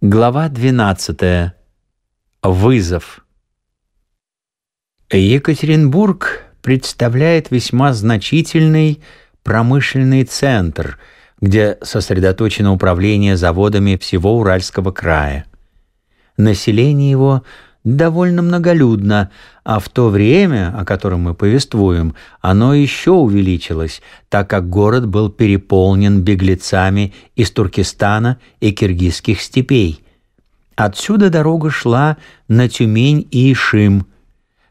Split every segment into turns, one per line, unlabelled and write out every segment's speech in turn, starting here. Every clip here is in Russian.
Глава 12. Вызов. Екатеринбург представляет весьма значительный промышленный центр, где сосредоточено управление заводами всего Уральского края. Население его довольно многолюдно, а в то время, о котором мы повествуем, оно еще увеличилось, так как город был переполнен беглецами из Туркестана и киргизских степей. Отсюда дорога шла на Тюмень и Ишим.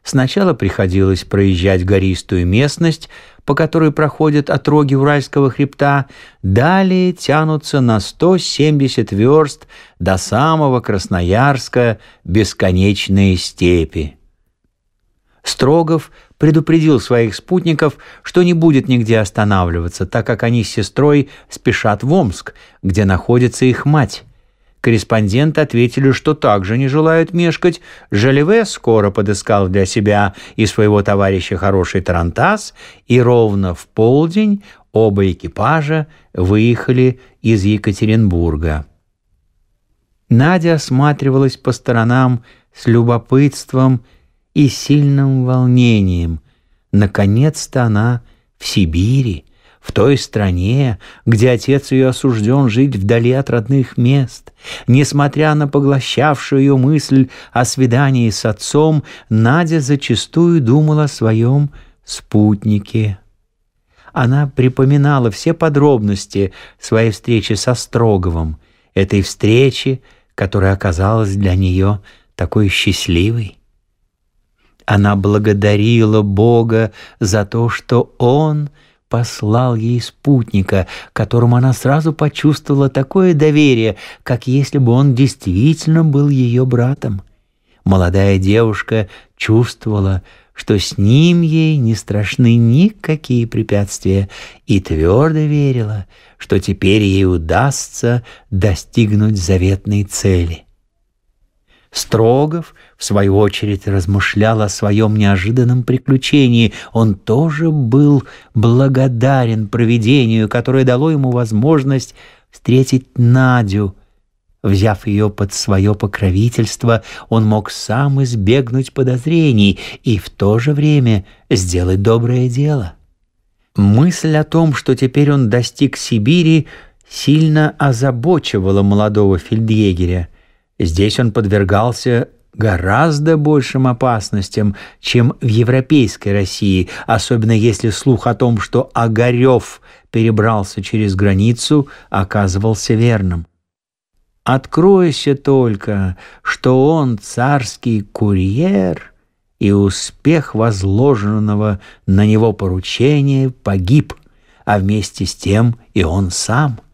Сначала приходилось проезжать гористую местность, по которой проходят отроги Уральского хребта, далее тянутся на 170 верст до самого Красноярска бесконечные степи. Строгов предупредил своих спутников, что не будет нигде останавливаться, так как они с сестрой спешат в Омск, где находится их мать. Корреспонденты ответили, что также не желают мешкать. Жалеве скоро подыскал для себя и своего товарища хороший тарантас, и ровно в полдень оба экипажа выехали из Екатеринбурга. Надя осматривалась по сторонам с любопытством и сильным волнением. Наконец-то она в Сибири в той стране, где отец ее осужден жить вдали от родных мест. Несмотря на поглощавшую ее мысль о свидании с отцом, Надя зачастую думала о своем спутнике. Она припоминала все подробности своей встречи со Строговым, этой встречи, которая оказалась для нее такой счастливой. Она благодарила Бога за то, что Он — послал ей спутника, которому она сразу почувствовала такое доверие, как если бы он действительно был ее братом. Молодая девушка чувствовала, что с ним ей не страшны никакие препятствия, и твердо верила, что теперь ей удастся достигнуть заветной цели. Строгов, в свою очередь, размышлял о своем неожиданном приключении. Он тоже был благодарен провидению, которое дало ему возможность встретить Надю. Взяв ее под свое покровительство, он мог сам избегнуть подозрений и в то же время сделать доброе дело. Мысль о том, что теперь он достиг Сибири, сильно озабочивала молодого фельдъегеря — Здесь он подвергался гораздо большим опасностям, чем в европейской России, особенно если слух о том, что Огарев перебрался через границу, оказывался верным. Откройся только, что он царский курьер, и успех возложенного на него поручения погиб, а вместе с тем и он сам –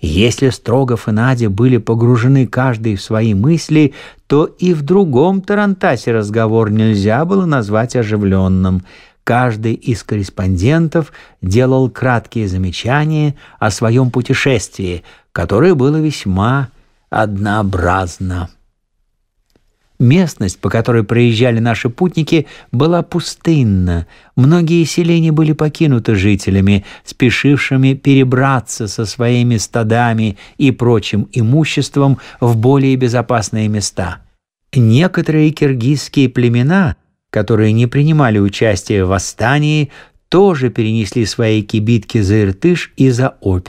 если Строгов и Надя были погружены каждый в свои мысли, то и в другом Тарантасе разговор нельзя было назвать оживленным. Каждый из корреспондентов делал краткие замечания о своем путешествии, которое было весьма однообразно. Местность, по которой проезжали наши путники, была пустынна. Многие селения были покинуты жителями, спешившими перебраться со своими стадами и прочим имуществом в более безопасные места. Некоторые киргизские племена, которые не принимали участия в восстании, тоже перенесли свои кибитки за Иртыш и за Обь.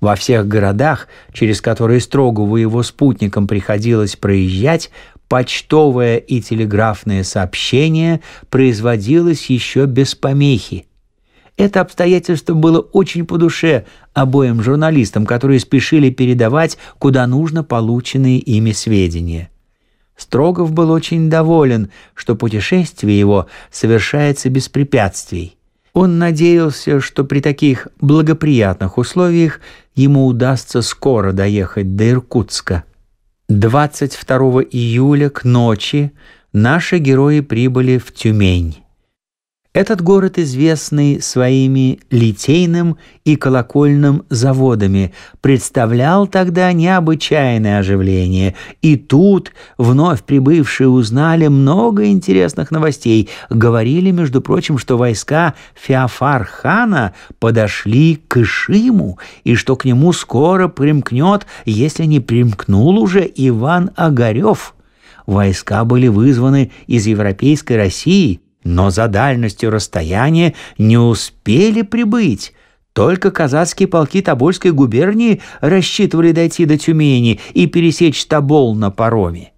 Во всех городах, через которые Строгову его спутникам приходилось проезжать, почтовое и телеграфное сообщение производилось еще без помехи. Это обстоятельство было очень по душе обоим журналистам, которые спешили передавать куда нужно полученные ими сведения. Строгов был очень доволен, что путешествие его совершается без препятствий. Он надеялся, что при таких благоприятных условиях ему удастся скоро доехать до Иркутска. 22 июля к ночи наши герои прибыли в Тюмень. Этот город, известный своими литейным и колокольным заводами, представлял тогда необычайное оживление, и тут вновь прибывшие узнали много интересных новостей. Говорили, между прочим, что войска Феофар-хана подошли к Ишиму, и что к нему скоро примкнет, если не примкнул уже, Иван Огарев. Войска были вызваны из Европейской России – но за дальностью расстояния не успели прибыть. Только казацкие полки Тобольской губернии рассчитывали дойти до Тюмени и пересечь Тобол на пароме.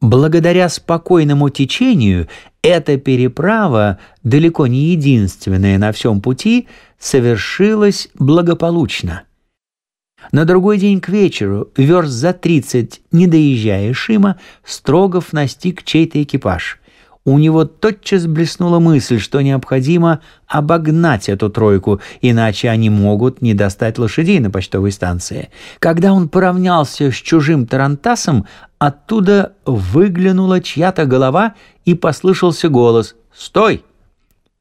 Благодаря спокойному течению эта переправа, далеко не единственная на всем пути, совершилась благополучно. На другой день к вечеру, верст за тридцать, не доезжая Шима, Строгов настиг чей-то экипаж у него тотчас блеснула мысль, что необходимо обогнать эту тройку, иначе они могут не достать лошадей на почтовой станции. Когда он поравнялся с чужим тарантасом, оттуда выглянула чья-то голова и послышался голос «Стой!».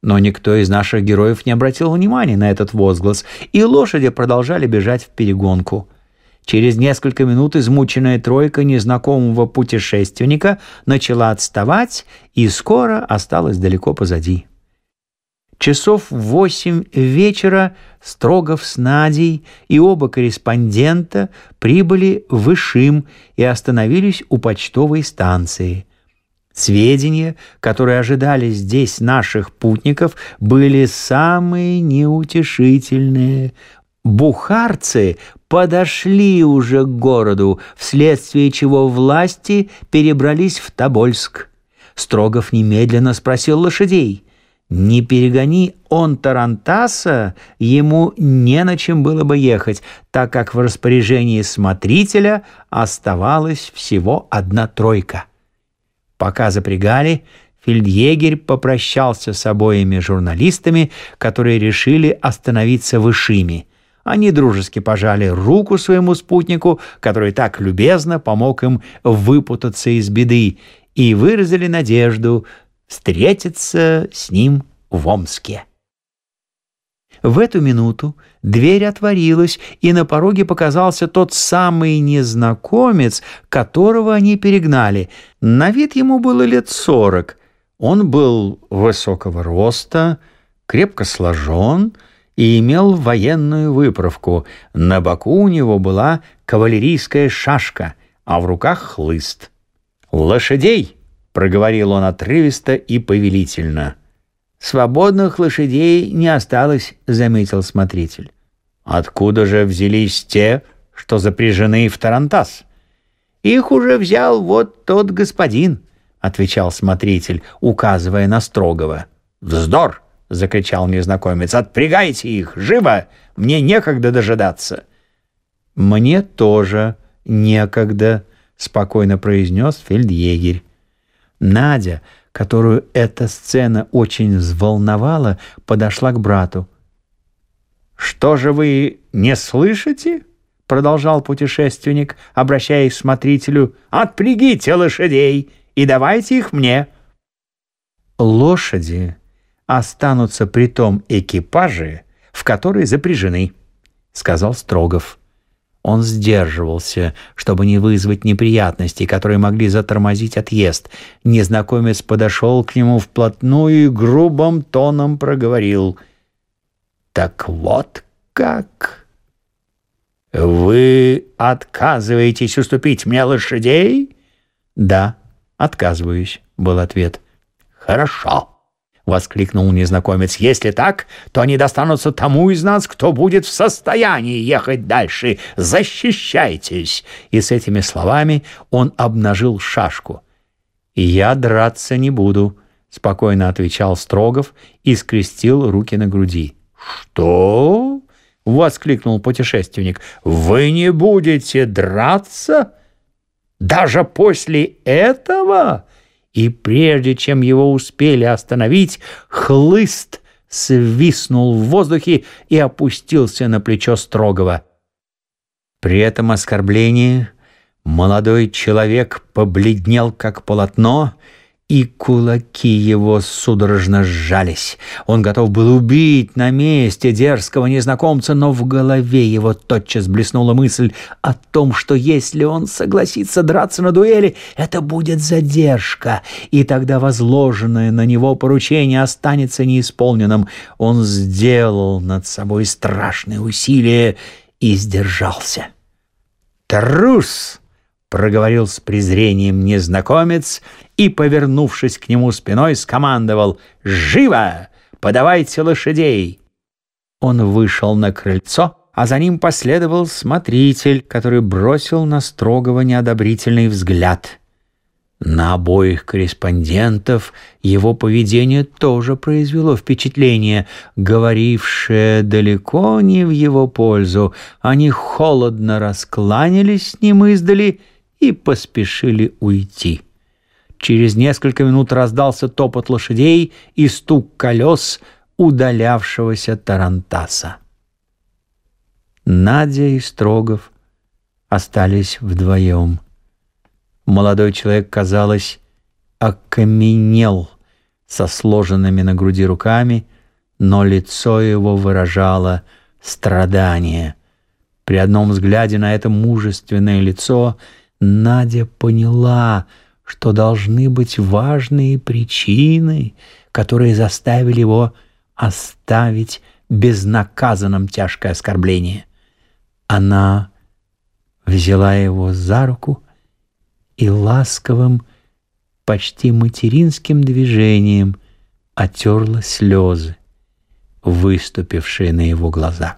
Но никто из наших героев не обратил внимания на этот возглас, и лошади продолжали бежать в перегонку. Через несколько минут измученная тройка незнакомого путешественника начала отставать и скоро осталась далеко позади. Часов восемь вечера Строгов с Надей и оба корреспондента прибыли в Ишим и остановились у почтовой станции. Сведения, которые ожидали здесь наших путников, были самые неутешительные. Бухарцы подошли уже к городу, вследствие чего власти перебрались в Тобольск. Строгов немедленно спросил лошадей. Не перегони он Тарантаса, ему не на чем было бы ехать, так как в распоряжении смотрителя оставалась всего одна тройка. Пока запрягали, фельдъегерь попрощался с обоими журналистами, которые решили остановиться в Ишиме. Они дружески пожали руку своему спутнику, который так любезно помог им выпутаться из беды, и выразили надежду встретиться с ним в Омске. В эту минуту дверь отворилась, и на пороге показался тот самый незнакомец, которого они перегнали. На вид ему было лет сорок. Он был высокого роста, крепко сложен, и имел военную выправку. На боку у него была кавалерийская шашка, а в руках хлыст. «Лошадей!» — проговорил он отрывисто и повелительно. «Свободных лошадей не осталось», — заметил смотритель. «Откуда же взялись те, что запряжены в тарантас?» «Их уже взял вот тот господин», — отвечал смотритель, указывая на Строгова. «Вздор!» — закричал незнакомец. «Отпрягайте их! Живо! Мне некогда дожидаться!» «Мне тоже некогда», — спокойно произнес фельдъегерь. Надя, которую эта сцена очень взволновала, подошла к брату. «Что же вы не слышите?» — продолжал путешественник, обращаясь к смотрителю. «Отпрягите лошадей и давайте их мне». Лошади останутся при том экипаже, в который запряжены», — сказал Строгов. Он сдерживался, чтобы не вызвать неприятностей, которые могли затормозить отъезд. Незнакомец подошел к нему вплотную и грубым тоном проговорил. «Так вот как? Вы отказываетесь уступить мне лошадей?» «Да, отказываюсь», — был ответ. «Хорошо». — воскликнул незнакомец. «Если так, то они достанутся тому из нас, кто будет в состоянии ехать дальше. Защищайтесь!» И с этими словами он обнажил шашку. «Я драться не буду», — спокойно отвечал Строгов и скрестил руки на груди. «Что?» — воскликнул путешественник. «Вы не будете драться? Даже после этого?» И прежде чем его успели остановить, хлыст свистнул в воздухе и опустился на плечо Строгова. При этом оскорблении молодой человек побледнел, как полотно, и кулаки его судорожно сжались. Он готов был убить на месте дерзкого незнакомца, но в голове его тотчас блеснула мысль о том, что если он согласится драться на дуэли, это будет задержка, и тогда возложенное на него поручение останется неисполненным. Он сделал над собой страшные усилия и сдержался. «Трус!» Проговорил с презрением незнакомец и, повернувшись к нему спиной, скомандовал «Живо! Подавайте лошадей!» Он вышел на крыльцо, а за ним последовал смотритель, который бросил на строгого неодобрительный взгляд. На обоих корреспондентов его поведение тоже произвело впечатление, говорившее далеко не в его пользу. Они холодно раскланялись с ним издали и поспешили уйти. Через несколько минут раздался топот лошадей и стук колес удалявшегося Тарантаса. Надя и Строгов остались вдвоем. Молодой человек, казалось, окаменел со сложенными на груди руками, но лицо его выражало страдание. При одном взгляде на это мужественное лицо — Надя поняла, что должны быть важные причины, которые заставили его оставить безнаказанным тяжкое оскорбление. Она взяла его за руку и ласковым, почти материнским движением отерла слезы, выступившие на его глазах.